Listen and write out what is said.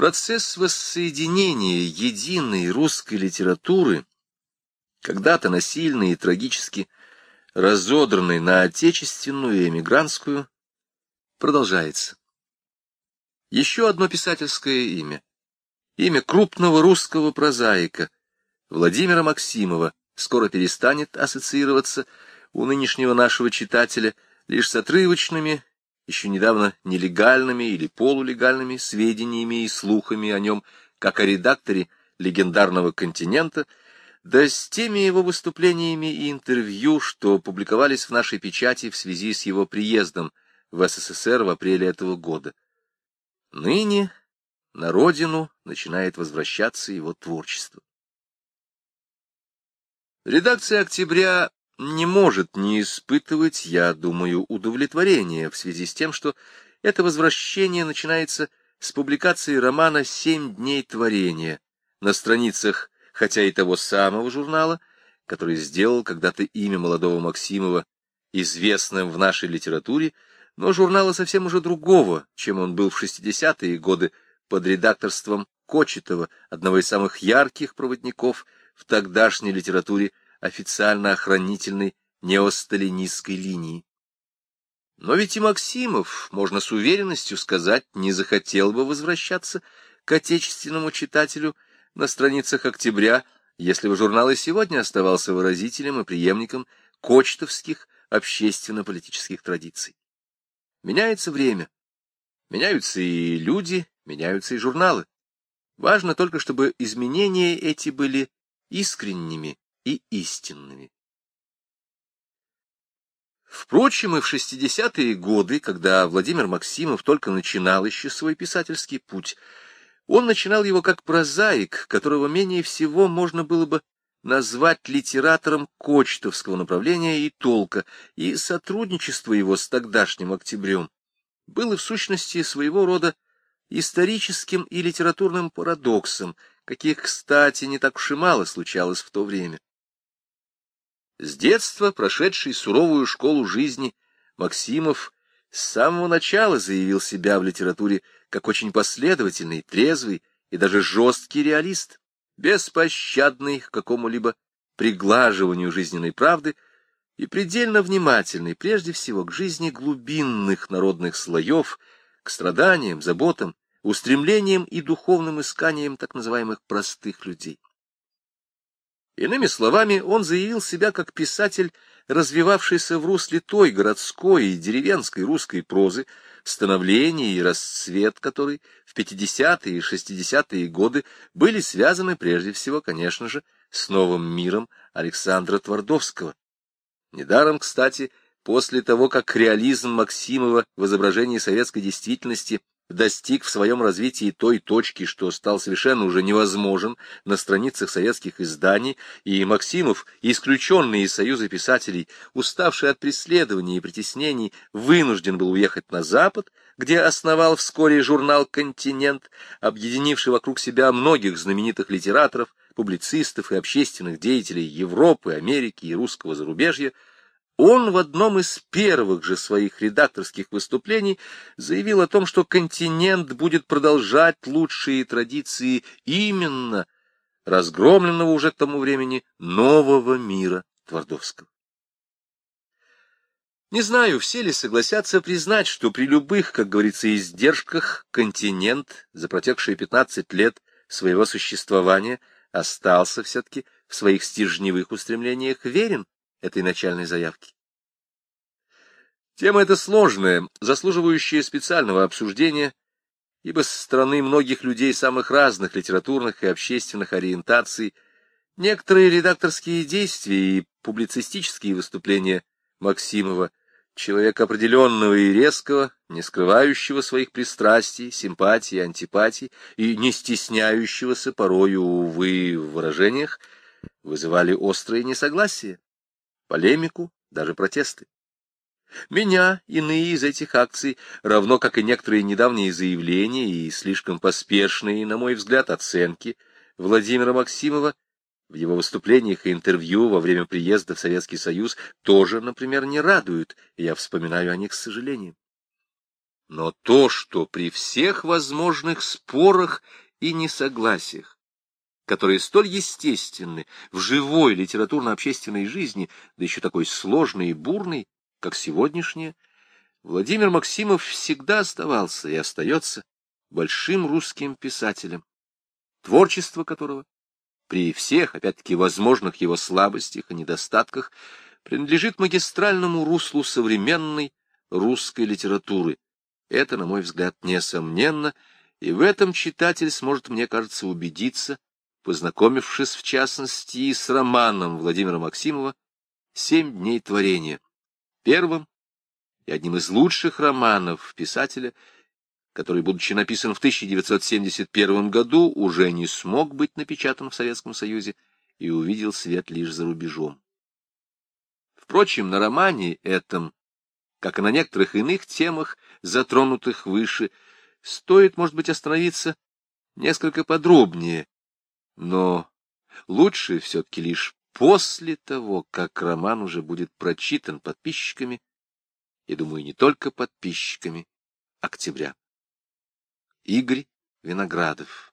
Процесс воссоединения единой русской литературы, когда-то насильно и трагически разодранной на отечественную и эмигрантскую, продолжается. Еще одно писательское имя. Имя крупного русского прозаика Владимира Максимова скоро перестанет ассоциироваться у нынешнего нашего читателя лишь с отрывочными, еще недавно нелегальными или полулегальными сведениями и слухами о нем, как о редакторе легендарного континента, да с теми его выступлениями и интервью, что публиковались в нашей печати в связи с его приездом в СССР в апреле этого года. Ныне на родину начинает возвращаться его творчество. Редакция «Октября» не может не испытывать, я думаю, удовлетворения в связи с тем, что это возвращение начинается с публикации романа «Семь дней творения» на страницах, хотя и того самого журнала, который сделал когда-то имя молодого Максимова известным в нашей литературе, но журнала совсем уже другого, чем он был в 60-е годы под редакторством Кочетова, одного из самых ярких проводников в тогдашней литературе официально охранительной неосталинистской линии. Но ведь и Максимов, можно с уверенностью сказать, не захотел бы возвращаться к отечественному читателю на страницах «Октября», если бы журнал и сегодня оставался выразителем и преемником кочтовских общественно-политических традиций. Меняется время. Меняются и люди, меняются и журналы. Важно только, чтобы изменения эти были искренними и истинными. Впрочем, и в 60-е годы, когда Владимир Максимов только начинал еще свой писательский путь, он начинал его как прозаик, которого менее всего можно было бы назвать литератором кочтовского направления и толка, и сотрудничество его с тогдашним октябрем было в сущности своего рода историческим и литературным парадоксом, каких, кстати, не так уж и мало случалось в то время. С детства, прошедший суровую школу жизни, Максимов с самого начала заявил себя в литературе как очень последовательный, трезвый и даже жесткий реалист беспощадный к какому-либо приглаживанию жизненной правды и предельно внимательный прежде всего к жизни глубинных народных слоев, к страданиям, заботам, устремлениям и духовным исканиям так называемых простых людей. Иными словами, он заявил себя как писатель, развивавшийся в русле той городской и деревенской русской прозы, становление и расцвет которой в 50-е и 60-е годы были связаны прежде всего, конечно же, с новым миром Александра Твардовского. Недаром, кстати, после того, как реализм Максимова в изображении советской действительности достиг в своем развитии той точки, что стал совершенно уже невозможен на страницах советских изданий, и Максимов, исключенный из Союза писателей, уставший от преследований и притеснений, вынужден был уехать на Запад, где основал вскоре журнал «Континент», объединивший вокруг себя многих знаменитых литераторов, публицистов и общественных деятелей Европы, Америки и русского зарубежья, он в одном из первых же своих редакторских выступлений заявил о том, что континент будет продолжать лучшие традиции именно разгромленного уже к тому времени нового мира Твардовского. Не знаю, все ли согласятся признать, что при любых, как говорится, издержках континент за протекшие 15 лет своего существования остался все-таки в своих стержневых устремлениях верен этой начальной заявки. Тема эта сложная, заслуживающая специального обсуждения, ибо со стороны многих людей самых разных литературных и общественных ориентаций некоторые редакторские действия и публицистические выступления Максимова, человека определенного и резкого, не скрывающего своих пристрастий, симпатий, антипатий и не стесняющегося порою, увы, в выражениях, вызывали острые несогласия полемику, даже протесты. Меня иные из этих акций, равно как и некоторые недавние заявления и слишком поспешные, на мой взгляд, оценки Владимира Максимова в его выступлениях и интервью во время приезда в Советский Союз тоже, например, не радуют, и я вспоминаю о них с сожалением. но то, что при всех возможных спорах и несогласиях, которые столь естественны в живой литературно-общественной жизни, да еще такой сложной и бурной, как сегодняшняя, Владимир Максимов всегда оставался и остается большим русским писателем, творчество которого, при всех, опять-таки, возможных его слабостях и недостатках, принадлежит магистральному руслу современной русской литературы. Это, на мой взгляд, несомненно, и в этом читатель сможет, мне кажется, убедиться, познакомившись, в частности, с романом Владимира Максимова «Семь дней творения», первым и одним из лучших романов писателя, который, будучи написан в 1971 году, уже не смог быть напечатан в Советском Союзе и увидел свет лишь за рубежом. Впрочем, на романе этом, как и на некоторых иных темах, затронутых выше, стоит, может быть, остановиться несколько подробнее, но лучше все-таки лишь после того, как роман уже будет прочитан подписчиками, и, думаю, не только подписчиками, октября. Игорь Виноградов